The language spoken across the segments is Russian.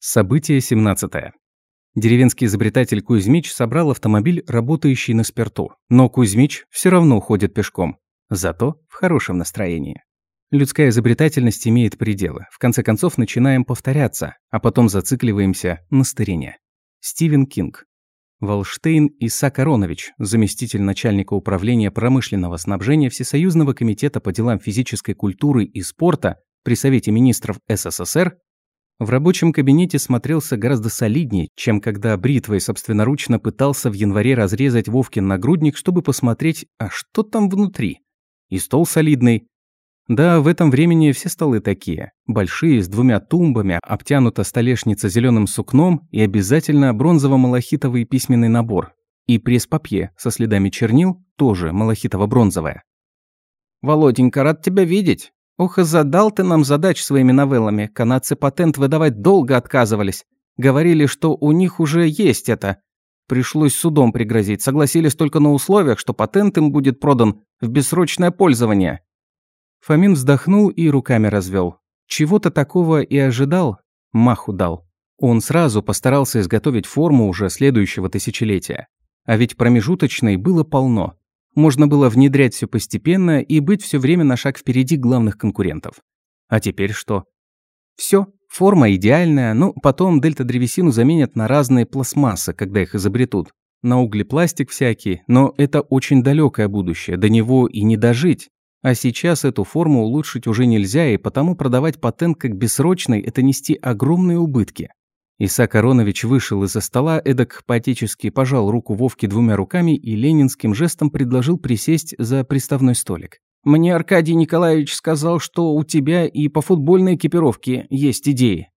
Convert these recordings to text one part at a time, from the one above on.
Событие 17. Деревенский изобретатель Кузьмич собрал автомобиль, работающий на спирту. Но Кузьмич все равно ходит пешком. Зато в хорошем настроении. Людская изобретательность имеет пределы. В конце концов, начинаем повторяться, а потом зацикливаемся на старине. Стивен Кинг. Волштейн Исаак Аронович, заместитель начальника управления промышленного снабжения Всесоюзного комитета по делам физической культуры и спорта при Совете министров СССР, в рабочем кабинете смотрелся гораздо солиднее, чем когда бритвой собственноручно пытался в январе разрезать Вовкин нагрудник, чтобы посмотреть, а что там внутри. И стол солидный. Да, в этом времени все столы такие. Большие, с двумя тумбами, обтянута столешница зеленым сукном и обязательно бронзово-малахитовый письменный набор. И пресс-папье со следами чернил, тоже малахитово-бронзовое. «Володенька, рад тебя видеть!» Ох, задал ты нам задач своими новеллами. Канадцы патент выдавать долго отказывались. Говорили, что у них уже есть это. Пришлось судом пригрозить. Согласились только на условиях, что патент им будет продан в бессрочное пользование. Фомин вздохнул и руками развел. Чего-то такого и ожидал, маху дал. Он сразу постарался изготовить форму уже следующего тысячелетия. А ведь промежуточной было полно. Можно было внедрять все постепенно и быть все время на шаг впереди главных конкурентов. А теперь что? Все, форма идеальная, но потом дельта-древесину заменят на разные пластмассы, когда их изобретут. На углепластик всякий, но это очень далекое будущее, до него и не дожить. А сейчас эту форму улучшить уже нельзя, и потому продавать патент как бессрочный – это нести огромные убытки. Исаак Аронович вышел из-за стола, эдак поотечески пожал руку Вовке двумя руками и ленинским жестом предложил присесть за приставной столик. «Мне Аркадий Николаевич сказал, что у тебя и по футбольной экипировке есть идеи.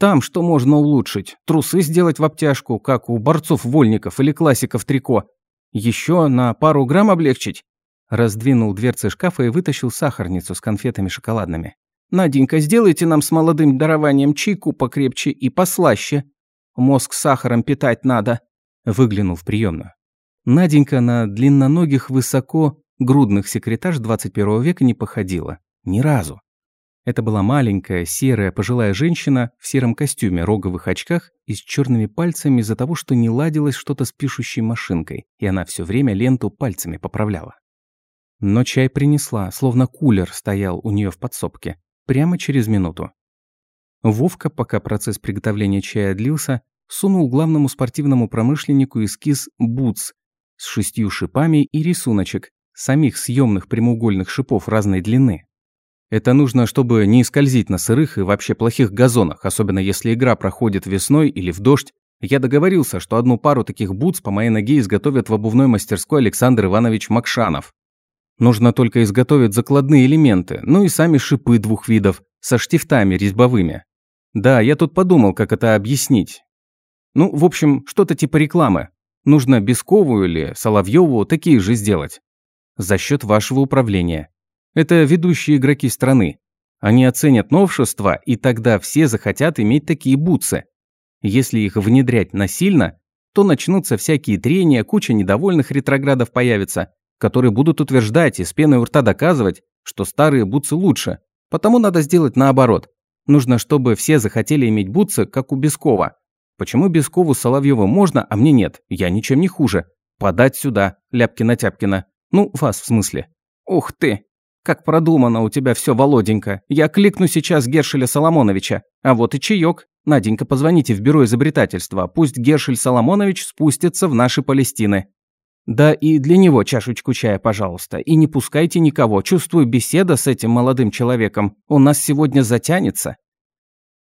Там что можно улучшить? Трусы сделать в обтяжку, как у борцов-вольников или классиков трико. Еще на пару грамм облегчить?» Раздвинул дверцы шкафа и вытащил сахарницу с конфетами шоколадными. Наденька, сделайте нам с молодым дарованием чайку покрепче и послаще. Мозг сахаром питать надо. Выглянул в приемную. Наденька на длинноногих высоко грудных секретарш 21 века не походила. Ни разу. Это была маленькая, серая, пожилая женщина в сером костюме, роговых очках и с черными пальцами из-за того, что не ладилось что-то с пишущей машинкой, и она все время ленту пальцами поправляла. Но чай принесла, словно кулер стоял у нее в подсобке прямо через минуту. Вовка, пока процесс приготовления чая длился, сунул главному спортивному промышленнику эскиз «Бутс» с шестью шипами и рисуночек, самих съемных прямоугольных шипов разной длины. Это нужно, чтобы не скользить на сырых и вообще плохих газонах, особенно если игра проходит весной или в дождь. Я договорился, что одну пару таких бутс по моей ноге изготовят в обувной мастерской Александр Иванович Макшанов. Нужно только изготовить закладные элементы, ну и сами шипы двух видов, со штифтами резьбовыми. Да, я тут подумал, как это объяснить. Ну, в общем, что-то типа рекламы. Нужно Бескову или Соловьеву такие же сделать. За счет вашего управления. Это ведущие игроки страны. Они оценят новшества, и тогда все захотят иметь такие бутсы. Если их внедрять насильно, то начнутся всякие трения, куча недовольных ретроградов появится, которые будут утверждать и с пеной у рта доказывать, что старые бутсы лучше. Потому надо сделать наоборот. Нужно, чтобы все захотели иметь бутсы, как у Бескова. Почему Бескову Соловьёву можно, а мне нет? Я ничем не хуже. Подать сюда, Ляпкина-Тяпкина. Ну, вас в смысле. Ух ты! Как продумано у тебя все, Володенька. Я кликну сейчас Гершеля Соломоновича. А вот и чаек. Наденька, позвоните в бюро изобретательства. Пусть Гершель Соломонович спустится в наши Палестины. Да и для него чашечку чая, пожалуйста. И не пускайте никого. Чувствую, беседа с этим молодым человеком у нас сегодня затянется.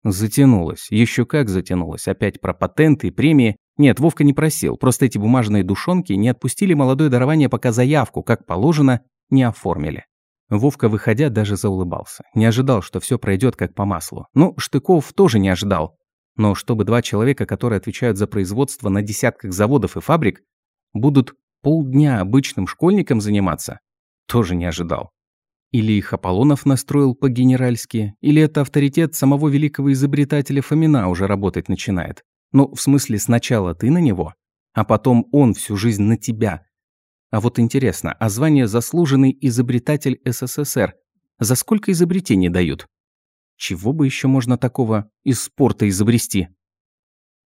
Затянулось. Еще как затянулось. Опять про патенты и премии. Нет, Вовка не просил. Просто эти бумажные душонки не отпустили молодое дарование, пока заявку, как положено, не оформили. Вовка, выходя, даже заулыбался. Не ожидал, что все пройдет как по маслу. Ну, Штыков тоже не ожидал. Но чтобы два человека, которые отвечают за производство на десятках заводов и фабрик, будут полдня обычным школьникам заниматься, тоже не ожидал. Или их Аполлонов настроил по-генеральски, или это авторитет самого великого изобретателя Фомина уже работать начинает. Ну, в смысле, сначала ты на него, а потом он всю жизнь на тебя. А вот интересно, а звание «Заслуженный изобретатель СССР» за сколько изобретений дают? Чего бы еще можно такого из спорта изобрести?